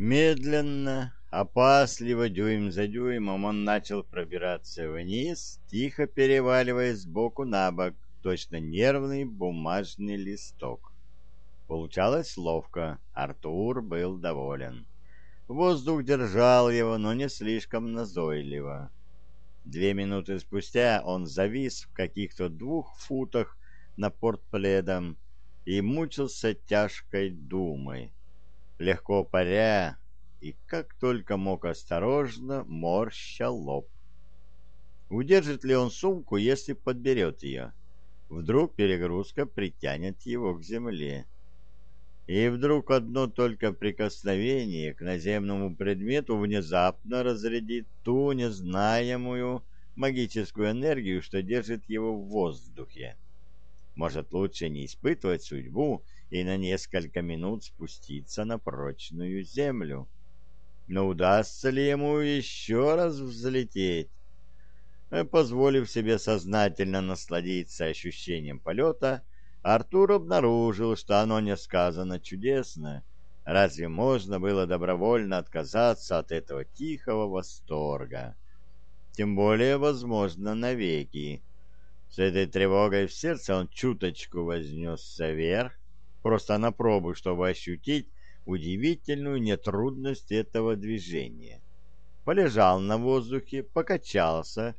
Медленно, опасливо, дюйм за дюймом он начал пробираться вниз, тихо переваливаясь сбоку на бок, точно нервный бумажный листок. Получалось ловко, Артур был доволен. Воздух держал его, но не слишком назойливо. Две минуты спустя он завис в каких-то двух футах на портпледом и мучился тяжкой думой легко паря и как только мог осторожно морща лоб. Удержит ли он сумку, если подберет ее? Вдруг перегрузка притянет его к земле. И вдруг одно только прикосновение к наземному предмету внезапно разрядит ту незнаемую магическую энергию, что держит его в воздухе. Может, лучше не испытывать судьбу и на несколько минут спуститься на прочную землю. Но удастся ли ему еще раз взлететь? Э, позволив себе сознательно насладиться ощущением полета, Артур обнаружил, что оно несказанно чудесно. Разве можно было добровольно отказаться от этого тихого восторга? Тем более, возможно, навеки. С этой тревогой в сердце он чуточку вознесся вверх, просто на пробу, чтобы ощутить удивительную нетрудность этого движения. Полежал на воздухе, покачался,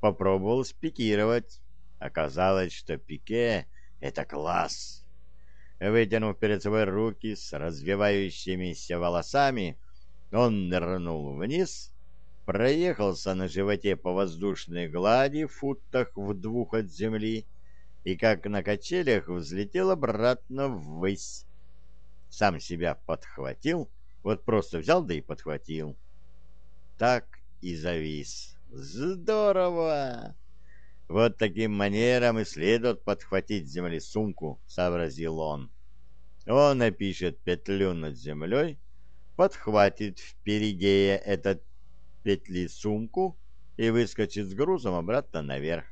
попробовал спикировать. Оказалось, что пике — это класс. Вытянув перед собой руки с развивающимися волосами, он нырнул вниз проехался на животе по воздушной глади в футах в двух от земли и, как на качелях, взлетел обратно ввысь. Сам себя подхватил, вот просто взял да и подхватил. Так и завис. Здорово! Вот таким манером и следует подхватить с земли сумку, сообразил он. Он напишет петлю над землей, подхватит впереди этот петли сумку и выскочит с грузом обратно наверх.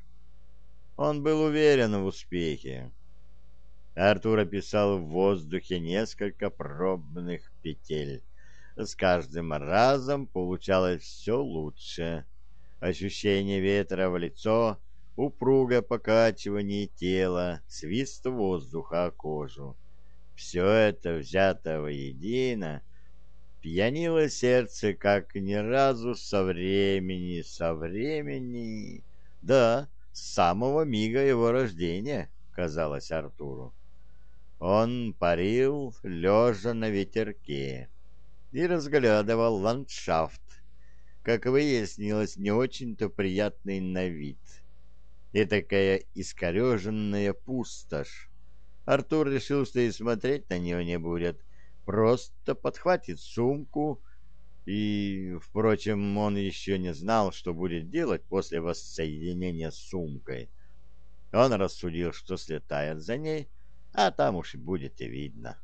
Он был уверен в успехе. Артур описал в воздухе несколько пробных петель. С каждым разом получалось все лучше. Ощущение ветра в лицо, упругое покачивание тела, свист воздуха о кожу. Все это взято воедино Пьянило сердце, как ни разу со времени, со времени... Да, с самого мига его рождения, казалось Артуру. Он парил, лежа на ветерке, и разглядывал ландшафт, как выяснилось, не очень-то приятный на вид. И такая искореженная пустошь. Артур решил, что и смотреть на нее не будет, — просто подхватит сумку, и, впрочем, он еще не знал, что будет делать после воссоединения с сумкой. Он рассудил, что слетает за ней, а там уж будет и видно.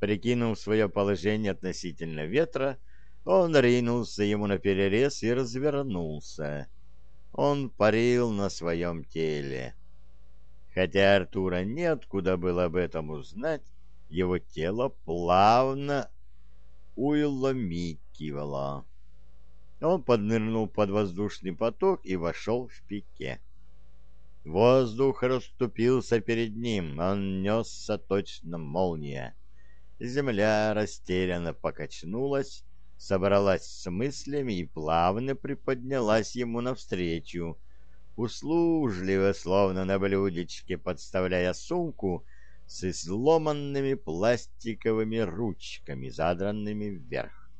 Прикинув свое положение относительно ветра, он ринулся ему на перерез и развернулся. Он парил на своем теле. Хотя Артура неоткуда было об этом узнать, его тело плавно уиломикивало. Он поднырнул под воздушный поток и вошел в пике. Воздух расступился перед ним, он несся точно молния. Земля растерянно покачнулась, собралась с мыслями и плавно приподнялась ему навстречу, услужливо, словно на блюдечке, подставляя сумку, с изломанными пластиковыми ручками, задранными вверх.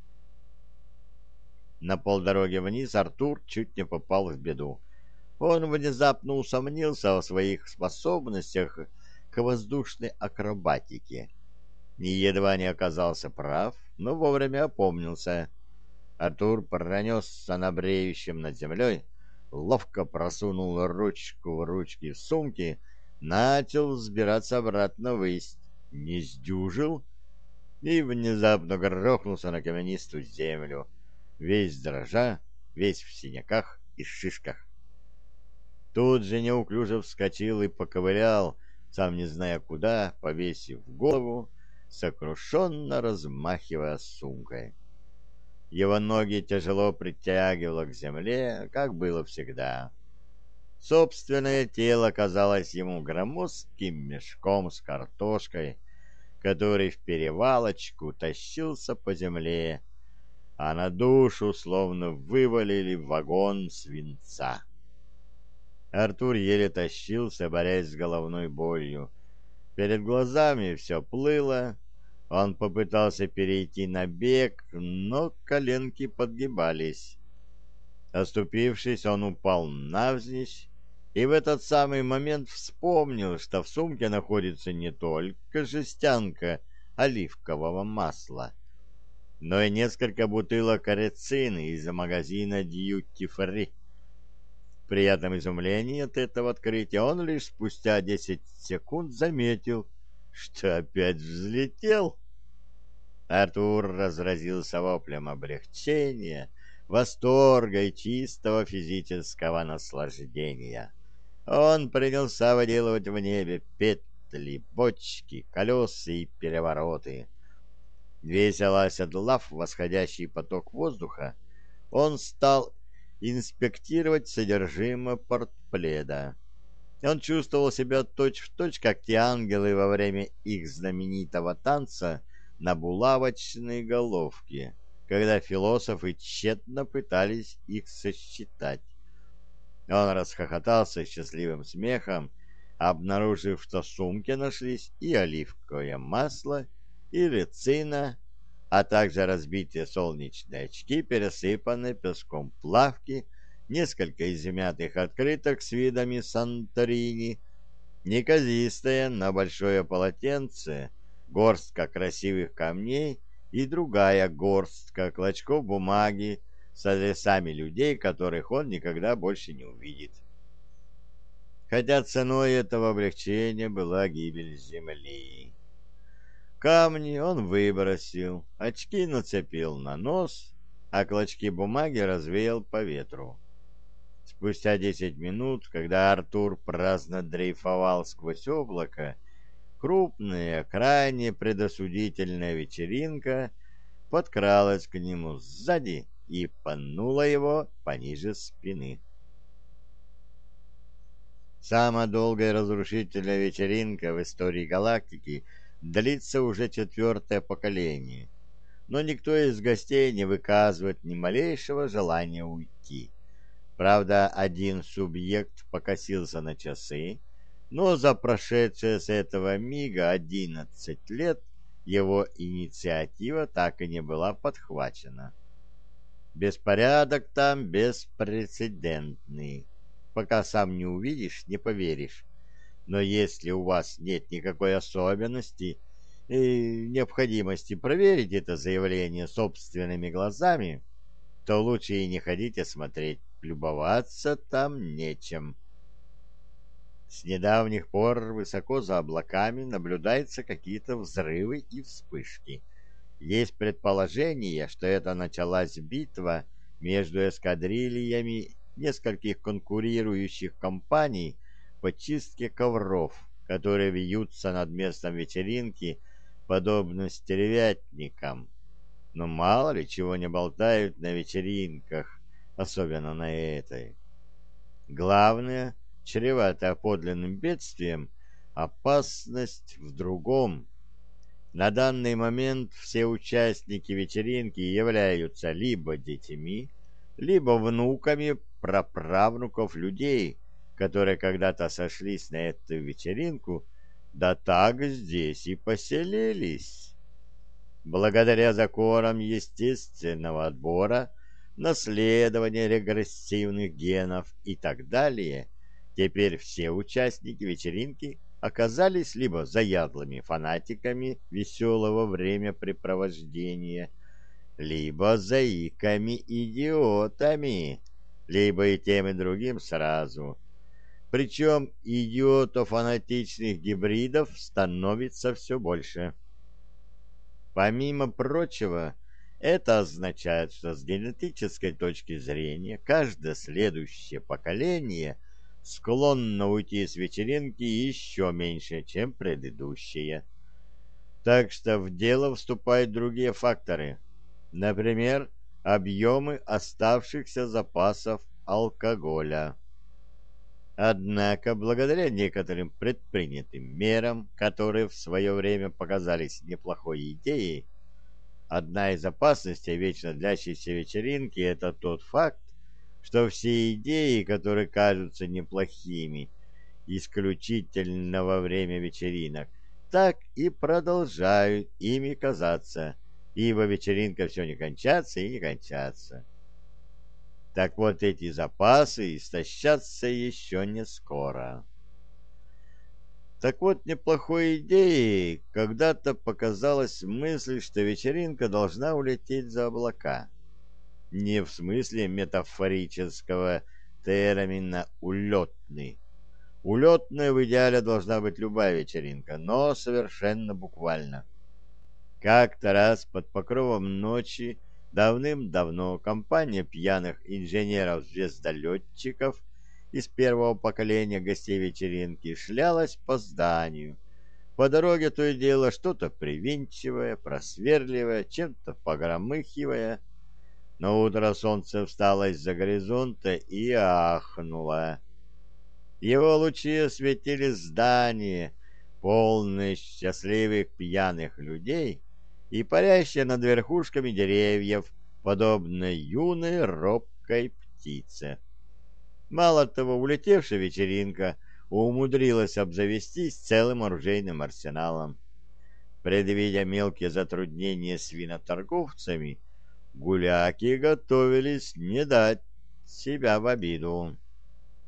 На полдороге вниз Артур чуть не попал в беду. Он внезапно усомнился в своих способностях к воздушной акробатике. И едва не оказался прав, но вовремя опомнился. Артур пронесся на бреющем над землей, ловко просунул ручку в ручки сумки начал взбираться обратно ввысь, не сдюжил и внезапно грохнулся на каменистую землю, весь дрожа, весь в синяках и шишках. Тут же неуклюже вскочил и поковырял, сам не зная куда, повесив голову, сокрушенно размахивая сумкой. Его ноги тяжело притягивало к земле, как было всегда. Собственное тело казалось ему громоздким мешком с картошкой, который в перевалочку тащился по земле, а на душу словно вывалили вагон свинца. Артур еле тащился, борясь с головной болью. Перед глазами все плыло. Он попытался перейти на бег, но коленки подгибались. Оступившись, он упал навзничь и в этот самый момент вспомнил, что в сумке находится не только жестянка оливкового масла, но и несколько бутылок рецины из магазина Дьюти Фри. В приятном изумлении от этого открытия он лишь спустя десять секунд заметил, что опять взлетел. Артур разразился воплем облегчения, восторга и чистого физического наслаждения. Он принялся выделывать в небе петли, бочки, колеса и перевороты. Весело оседлав восходящий поток воздуха, он стал инспектировать содержимое портпледа. Он чувствовал себя точь-в-точь, точь, как те ангелы во время их знаменитого танца на булавочной головке, когда философы тщетно пытались их сосчитать. Он расхохотался счастливым смехом, обнаружив, что в сумке нашлись и оливковое масло, и рецина, а также разбитые солнечные очки, пересыпанные песком плавки, несколько измятых открыток с видами Санторини, неказистое на большое полотенце, горстка красивых камней и другая горстка клочков бумаги, с адресами людей, которых он никогда больше не увидит. Хотя ценой этого облегчения была гибель земли. Камни он выбросил, очки нацепил на нос, а клочки бумаги развеял по ветру. Спустя десять минут, когда Артур праздно дрейфовал сквозь облако, крупная, крайне предосудительная вечеринка подкралась к нему сзади и панула его пониже спины. Самая долгая разрушительная вечеринка в истории галактики длится уже четвертое поколение, но никто из гостей не выказывает ни малейшего желания уйти. Правда, один субъект покосился на часы, но за прошедшие с этого мига одиннадцать лет его инициатива так и не была подхвачена. Беспорядок там беспрецедентный. Пока сам не увидишь, не поверишь. Но если у вас нет никакой особенности и необходимости проверить это заявление собственными глазами, то лучше и не ходите смотреть, любоваться там нечем. С недавних пор высоко за облаками наблюдаются какие-то взрывы и вспышки. Есть предположение, что это началась битва между эскадрильями нескольких конкурирующих компаний по чистке ковров, которые вьются над местом вечеринки, подобно стервятникам. Но мало ли чего не болтают на вечеринках, особенно на этой. Главное, чреватое подлинным бедствием, опасность в другом — на данный момент все участники вечеринки являются либо детьми, либо внуками праправнуков людей, которые когда-то сошлись на эту вечеринку, да так здесь и поселились. Благодаря законам естественного отбора, наследования регрессивных генов и так далее, теперь все участники вечеринки – оказались либо заядлыми фанатиками веселого времяпрепровождения, либо заиками-идиотами, либо и тем, и другим сразу. Причем идиотов-фанатичных гибридов становится все больше. Помимо прочего, это означает, что с генетической точки зрения каждое следующее поколение – склонна уйти с вечеринки еще меньше, чем предыдущие. Так что в дело вступают другие факторы. Например, объемы оставшихся запасов алкоголя. Однако, благодаря некоторым предпринятым мерам, которые в свое время показались неплохой идеей, одна из опасностей вечно длящейся вечеринки – это тот факт, что все идеи, которые кажутся неплохими исключительно во время вечеринок, так и продолжают ими казаться, ибо вечеринка все не кончается и не кончается. Так вот эти запасы истощатся еще не скоро. Так вот, неплохой идеей когда-то показалась мысль, что вечеринка должна улететь за облака. Не в смысле метафорического термина «улетный». Улетная в идеале должна быть любая вечеринка, но совершенно буквально. Как-то раз под покровом ночи давным-давно компания пьяных инженеров-звездолетчиков из первого поколения гостей вечеринки шлялась по зданию. По дороге то и дело что-то привинчивая, просверливая, чем-то погромыхивая. На утро солнце встало из-за горизонта и ахнуло. Его лучи осветили здание, полное счастливых пьяных людей и парящее над верхушками деревьев, подобно юной робкой птице. Мало того, улетевшая вечеринка умудрилась обзавестись целым оружейным арсеналом. Предвидя мелкие затруднения с виноторговцами, гуляки готовились не дать себя в обиду.